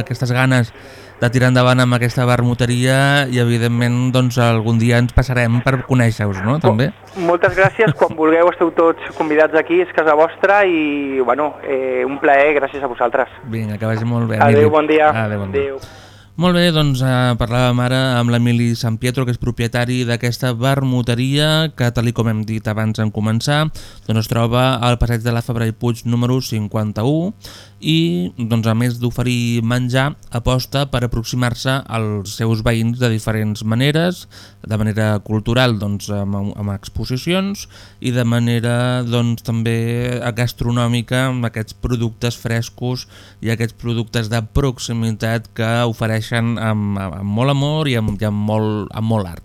Speaker 2: aquestes ganes de tirar endavant amb aquesta vermuteria i evidentment doncs, algun dia ens passarem per conèixer-vos, no? També.
Speaker 6: Moltes gràcies, quan vulgueu esteu tots convidats aquí, és casa vostra i bueno, eh, un plaer, gràcies a vosaltres.
Speaker 2: Vinga, que vagi molt bé.
Speaker 6: Adéu, bon dia.
Speaker 2: Adéu, bon dia.
Speaker 6: Adéu.
Speaker 2: Molt bé, doncs eh, parlàvem ara amb l'Emili San Pietro, que és propietari d'aquesta vermuteria, que tal com hem dit abans en començar, doncs es troba al passeig de la Fabra i Puig número 51 i doncs, a més d'oferir menjar, aposta per aproximar-se als seus veïns de diferents maneres, de manera cultural doncs, amb, amb exposicions i de manera doncs, també gastronòmica amb aquests productes frescos i aquests productes de proximitat que ofereixen amb, amb molt amor i amb, i amb, molt, amb molt art.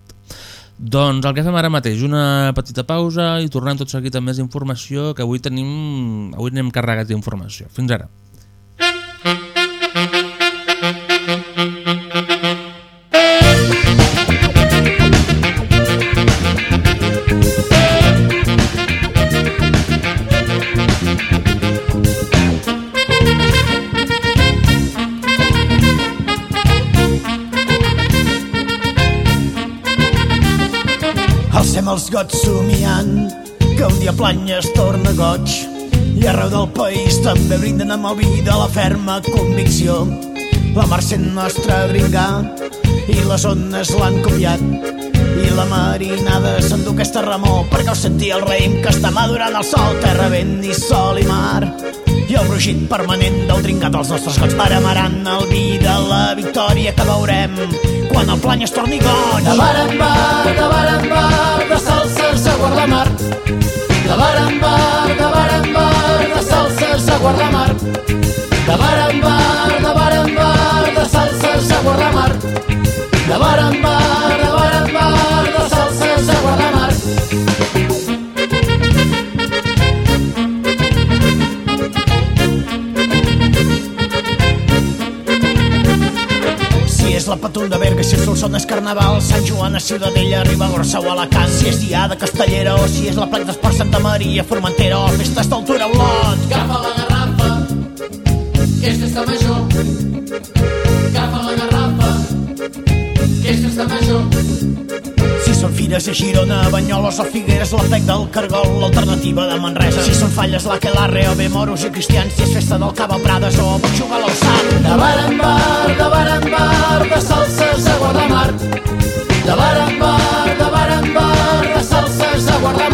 Speaker 2: Doncs el que fem ara mateix, una petita pausa i tornem tot seguit amb més informació que avui tenim, avui anem carregats d'informació. Fins ara.
Speaker 7: Els gots somiant que un dia plany es torna goig i arreu del país també brinden amb el vi de la ferma convicció. La mar sent nostra gringar i les ones l'han copiat i la marinada s'endú aquesta remor perquè ho sentia el raïm que està madurant el sol, terra, vent i sol i mar i el brugit permanent del trincat als nostres gots paramaran el vi de la victòria que veurem quan el plany es torni goig. De bar en bar, de bar en bar, de salses a guardamar. De bar en bar, de bar en bar, de salses a guardamar. De bar en bar, de bar en bar, de salses a guardamar. De bar en bar, la Patum de Berga, si és Solsona és Carnaval, Sant Joan a Ciutadella, Ribagorça o Alacant, si és Diada, Castellera o si és la Plec d'Esport Santa Maria, Formentera o Festes d'Altura Olot.
Speaker 8: Agafa la garrafa, que és festa major. Agafa la garrafa, que és festa major.
Speaker 7: Són fires a Girona, Banyoles o Figueres, la Plec del Cargol, l'alternativa de Manresa. Si són falles la Quelarre o bé moros i cristians, si és festa del Cava Prades o Batxuga l'Alçat. De bar en bar, de bar en bar, de salses a Guardamar. De bar en bar, de bar en bar, de salses a Guardamar.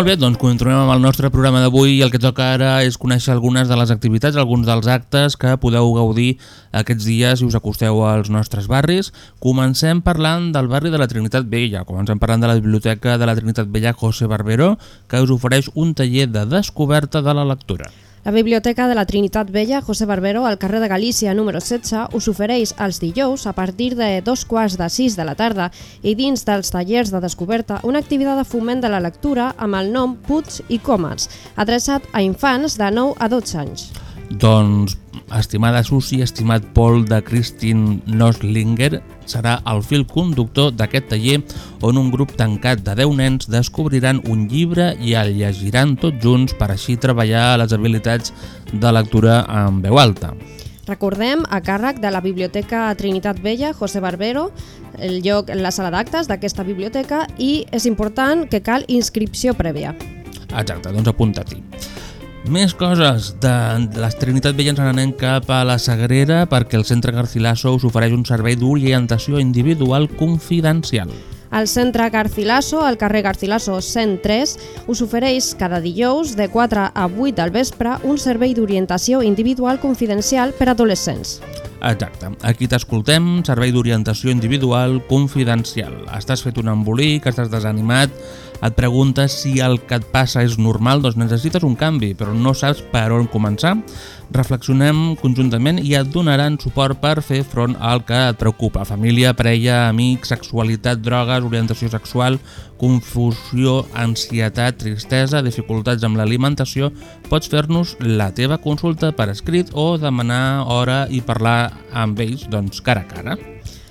Speaker 2: Molt bé, doncs continuem amb el nostre programa d'avui i el que toca ara és conèixer algunes de les activitats, alguns dels actes que podeu gaudir aquests dies si us acosteu als nostres barris. Comencem parlant del barri de la Trinitat Vella, comencem parlant de la Biblioteca de la Trinitat Vella José Barbero, que us ofereix un taller de descoberta de la lectura.
Speaker 1: La Biblioteca de la Trinitat Vella José Barbero al carrer de Galícia número 16 us ofereix els dijous a partir de dos quarts de sis de la tarda i dins dels tallers de descoberta una activitat de foment de la lectura amb el nom Puig i Comas, adreçat a infants de 9 a 12 anys.
Speaker 2: Doncs, estimada Susi, estimat Paul de Christine Noslinger, serà el fil conductor d'aquest taller on un grup tancat de 10 nens descobriran un llibre i el llegiran tots junts per així treballar les habilitats de lectura en veu alta.
Speaker 1: Recordem, a càrrec de la Biblioteca Trinitat Vella, José Barbero, el lloc, la sala d'actes d'aquesta biblioteca i és important que cal inscripció prèvia.
Speaker 2: Exacte, doncs apunta-t'hi. Més coses. De, les Trinitat Vella ens n'anem cap a la Sagrera perquè el Centre Garcilaso us ofereix un servei d'orientació individual confidencial.
Speaker 1: El Centre Garcilaso, al carrer Garcilaso 103, us ofereix cada dijous de 4 a 8 del vespre un servei d'orientació individual confidencial per a adolescents.
Speaker 2: Exacte. Aquí t'escoltem, servei d'orientació individual confidencial. Estàs fet un embolic, estàs desanimat, et preguntes si el que et passa és normal, doncs necessites un canvi, però no saps per on començar. Reflexionem conjuntament i et donaran suport per fer front al que et preocupa. Família, parella, amics, sexualitat, drogues, orientació sexual, confusió, ansietat, tristesa, dificultats amb l'alimentació. Pots fer-nos la teva consulta per escrit o demanar hora i parlar amb ells doncs, cara a cara.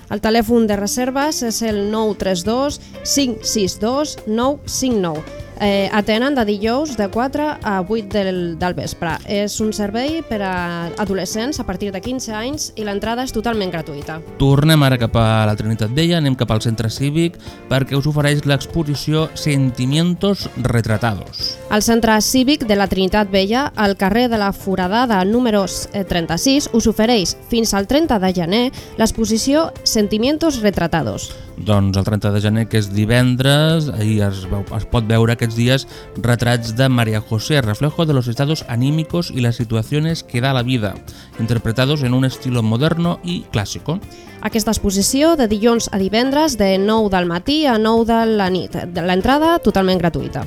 Speaker 1: El telèfon de reserves és el 932 562 959. Eh, atenen de dijous de 4 a 8 del, del vespre. És un servei per a adolescents a partir de 15 anys i l'entrada és totalment gratuïta.
Speaker 2: Tornem ara cap a la Trinitat Vella, anem cap al centre cívic perquè us ofereix l'exposició Sentimientos Retratados.
Speaker 1: Al centre cívic de la Trinitat Vella, al carrer de la Foradada número 36, us ofereix fins al 30 de gener l'exposició Sentimientos Retratados.
Speaker 2: Doncs el 30 de gener, que és divendres, i es, veu- es pot veure aquests dies retrats de María José, reflejo de los estados anímicos y las situaciones que da la vida, interpretados en un estilo moderno y clásico.
Speaker 1: Aquesta exposició de dilluns a divendres de 9 del matí a 9 de la nit. De L'entrada totalment gratuïta.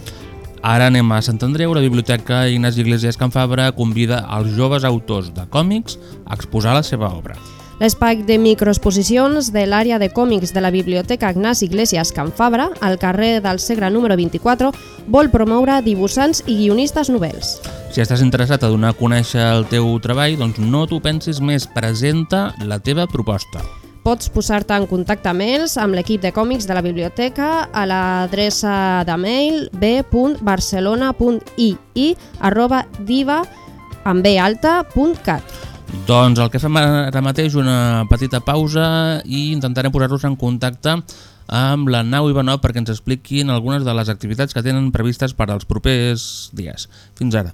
Speaker 2: Ara anem a Sant Andreu, la Biblioteca Ignasi Iglesias Can Fabra convida als joves autors de còmics a exposar la seva obra.
Speaker 1: L'espai de microexposicions de l'àrea de còmics de la Biblioteca Ignasi Iglesias Can Fabra, al carrer del Segre número 24, vol promoure dibuixants i guionistes novels.
Speaker 2: Si estàs interessat a donar a conèixer el teu treball, doncs no t'ho pensis més, presenta la teva proposta.
Speaker 1: Pots posar-te en contacte amb ells, amb l'equip de còmics de la biblioteca, a l'adreça de mail b.barcelona.ii arroba diva amb b alta.cat.
Speaker 2: Doncs el que fem ara mateix una petita pausa i intentarem posar-nos en contacte amb la Nau Ivanov perquè ens expliquin algunes de les activitats que tenen previstes per als propers dies. Fins ara.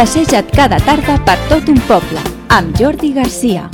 Speaker 5: Passeja't cada tarda per tot un poble, amb Jordi Garcia.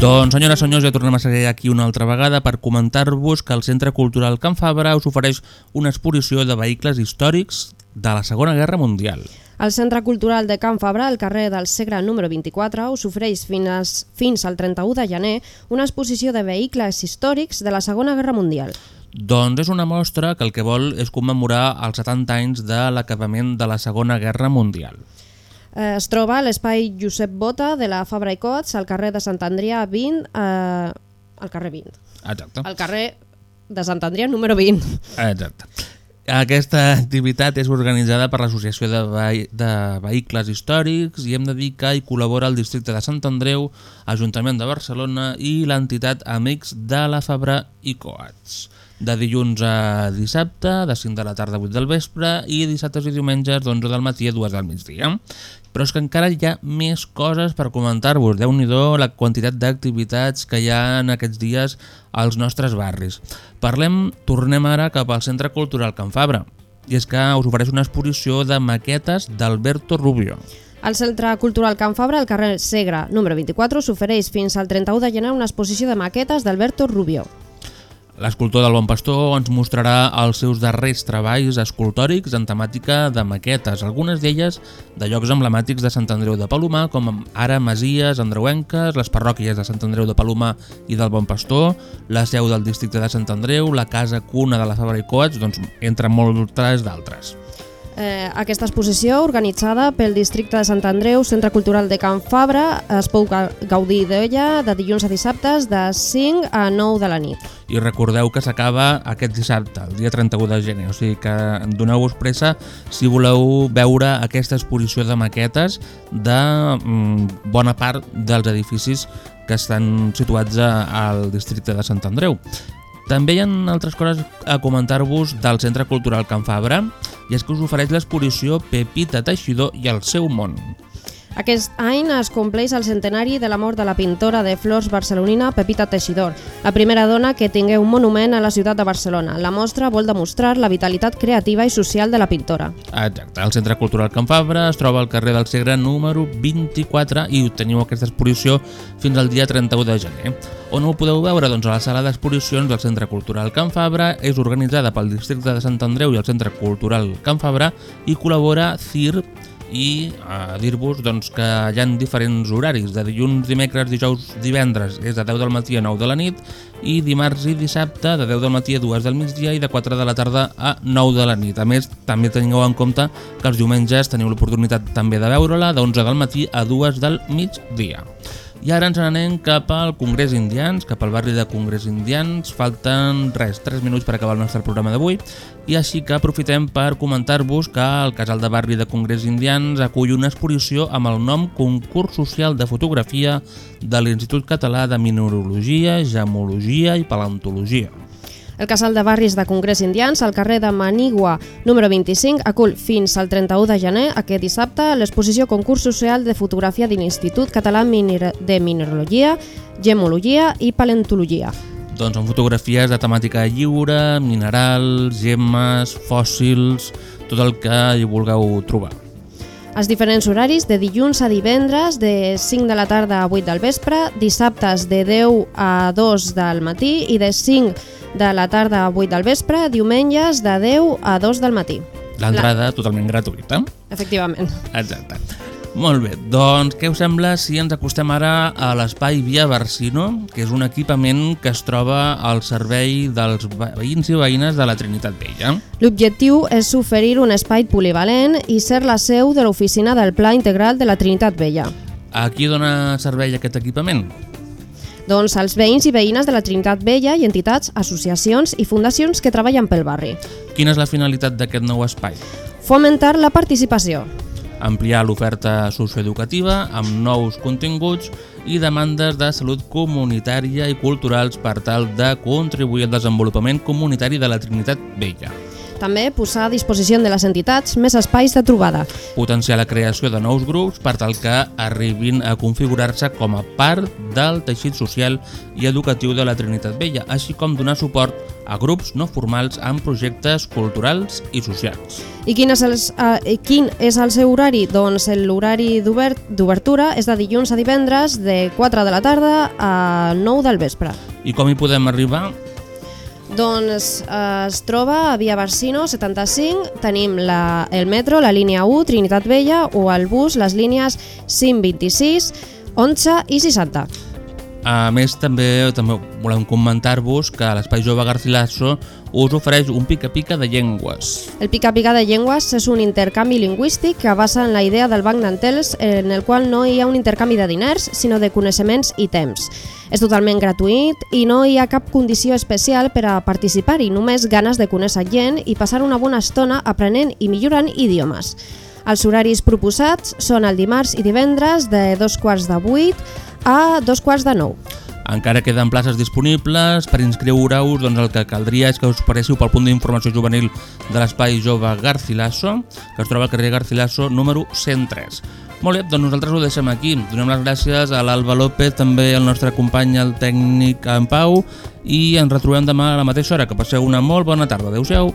Speaker 2: Doncs, senyores i senyors, ja tornem a seguir aquí una altra vegada per comentar-vos que el Centre Cultural Can Fabra us ofereix una exposició de vehicles històrics de la Segona Guerra Mundial.
Speaker 1: El Centre Cultural de Can Fabra, al carrer del Segre número 24, us ofereix fins, fins al 31 de gener una exposició de vehicles històrics de la Segona Guerra Mundial.
Speaker 2: Doncs és una mostra que el que vol és commemorar els 70 anys de l'acabament de la Segona Guerra Mundial.
Speaker 1: Eh, es troba a l'espai Josep Bota de la Fabra i Cots, al carrer de Sant Andrià 20, eh, al carrer 20.
Speaker 2: Exacte.
Speaker 1: Al carrer de Sant Andrià número 20.
Speaker 2: Exacte. Aquesta activitat és organitzada per l'Associació de, Vehi de Vehicles Històrics i hem de dir que hi col·labora el districte de Sant Andreu, Ajuntament de Barcelona i l'entitat Amics de la Fabra i Coats. De dilluns a dissabte, de 5 de la tarda a 8 del vespre i dissabtes i diumenges d'11 del matí a 2 del migdia. Però és que encara hi ha més coses per comentar-vos. déu nhi la quantitat d'activitats que hi ha en aquests dies als nostres barris. Parlem, tornem ara cap al Centre Cultural Can Fabra. I és que us ofereix una exposició de maquetes d'Alberto Rubio.
Speaker 1: Al Centre Cultural Can Fabra, al carrer Segre, número 24, s'ofereix fins al 31 de gener una exposició de maquetes d'Alberto Rubio.
Speaker 2: L'escultor del Bon Pastor ens mostrarà els seus darrers treballs escultòrics en temàtica de maquetes, algunes d'elles de llocs emblemàtics de Sant Andreu de Palomar, com ara Masies, Andreuenques, les parròquies de Sant Andreu de Palomar i del Bon Pastor, la seu del districte de Sant Andreu, la casa cuna de la Fabra i Coats, doncs, entre moltes d'altres.
Speaker 1: Eh, aquesta exposició, organitzada pel districte de Sant Andreu, Centre Cultural de Can Fabra, es pot ga- gaudir d'ella de dilluns a dissabtes de 5 a 9 de la nit.
Speaker 2: I recordeu que s'acaba aquest dissabte, el dia 31 de gener, o sigui que doneu-vos pressa si voleu veure aquesta exposició de maquetes de mm, bona part dels edificis que estan situats al districte de Sant Andreu. També hi ha altres coses a comentar-vos del Centre Cultural Can Fabra i és que us ofereix l'exposició Pepita Teixidor i el seu món.
Speaker 1: Aquest any es compleix el centenari de la mort de la pintora de flors barcelonina Pepita Teixidor, la primera dona que tingué un monument a la ciutat de Barcelona. La mostra vol demostrar la vitalitat creativa i social de la pintora.
Speaker 2: Exacte, el Centre Cultural Can Fabra es troba al carrer del Segre número 24 i teniu aquesta exposició fins al dia 31 de gener. On ho podeu veure? Doncs a la sala d'exposicions del Centre Cultural Can Fabra és organitzada pel districte de Sant Andreu i el Centre Cultural Can Fabra i col·labora CIR i a dir-vos doncs, que hi ha diferents horaris, de dilluns, dimecres, dijous, divendres és de 10 del matí a 9 de la nit i dimarts i dissabte de 10 del matí a 2 del migdia i de 4 de la tarda a 9 de la nit. A més, també teniu en compte que els diumenges teniu l'oportunitat també de veure-la de 11 del matí a 2 del migdia. I ara ens n'anem cap al Congrés Indians, cap al barri de Congrés Indians. Falten res, 3 minuts per acabar el nostre programa d'avui i així que aprofitem per comentar-vos que el casal de barri de Congrés Indians acull una exposició amb el nom Concurs Social de Fotografia de l'Institut Català de Mineralogia, Gemologia i Paleontologia.
Speaker 1: El casal de barris de Congrés Indians, al carrer de Manigua, número 25, acull fins al 31 de gener, aquest dissabte, l'exposició Concurs Social de Fotografia de l'Institut Català de Mineralogia, Gemologia i Paleontologia.
Speaker 2: Doncs amb fotografies de temàtica lliure, minerals, gemmes, fòssils, tot el que hi vulgueu trobar.
Speaker 1: Els diferents horaris de dilluns a divendres de 5 de la tarda a 8 del vespre, dissabtes de 10 a 2 del matí i de 5 de la tarda a 8 del vespre, diumenges de 10 a 2 del matí.
Speaker 2: L'entrada totalment gratuïta.
Speaker 1: Efectivament.
Speaker 2: Exacte. Molt bé, doncs què us sembla si ens acostem ara a l'espai Via Barsino, que és un equipament que es troba al servei dels veïns i veïnes de la Trinitat Vella?
Speaker 1: L'objectiu és oferir un espai polivalent i ser la seu de l'oficina del Pla Integral de la Trinitat Vella.
Speaker 2: A qui dona servei aquest equipament?
Speaker 1: Doncs als veïns i veïnes de la Trinitat Vella i entitats, associacions i fundacions que treballen pel barri.
Speaker 2: Quina és la finalitat d'aquest nou espai?
Speaker 1: Fomentar la participació.
Speaker 2: Ampliar l'oferta socioeducativa amb nous continguts i demandes de salut comunitària i culturals per tal de contribuir al desenvolupament comunitari de la Trinitat Vella.
Speaker 1: També posar a disposició de les entitats més espais de trobada.
Speaker 2: Potenciar la creació de nous grups per tal que arribin a configurar-se com a part del teixit social i educatiu de la Trinitat Vella, així com donar suport a grups no formals amb projectes culturals i socials.
Speaker 1: I quin és, el, eh, quin és el seu horari? Doncs l'horari d'obert- d'obertura és de dilluns a divendres de 4 de la tarda a 9 del vespre.
Speaker 2: I com hi podem arribar?
Speaker 1: Doncs eh, es troba a Via Barsino 75, tenim la, el metro, la línia 1, Trinitat Vella, o el bus, les línies 5, 26, 11 i 60.
Speaker 2: A més, també també volem comentar-vos que l'Espai Jove Garcilaso us ofereix un pica-pica de llengües.
Speaker 1: El pica-pica de llengües és un intercanvi lingüístic que basa en la idea del banc d'Antels en el qual no hi ha un intercanvi de diners, sinó de coneixements i temps. És totalment gratuït i no hi ha cap condició especial per a participar-hi, només ganes de conèixer gent i passar una bona estona aprenent i millorant idiomes. Els horaris proposats són el dimarts i divendres de dos quarts de vuit a dos quarts de nou.
Speaker 2: Encara queden places disponibles, per inscriure-us doncs el que caldria és que us paréssiu pel punt d'informació juvenil de l'Espai Jove Garcilaso, que es troba al carrer Garcilaso número 103. Molt bé, doncs nosaltres ho deixem aquí. Donem les gràcies a l'Alba López, també al nostre company, el tècnic en Pau, i ens retrobem demà a la mateixa hora. Que passeu una molt bona tarda. Adéu-siau.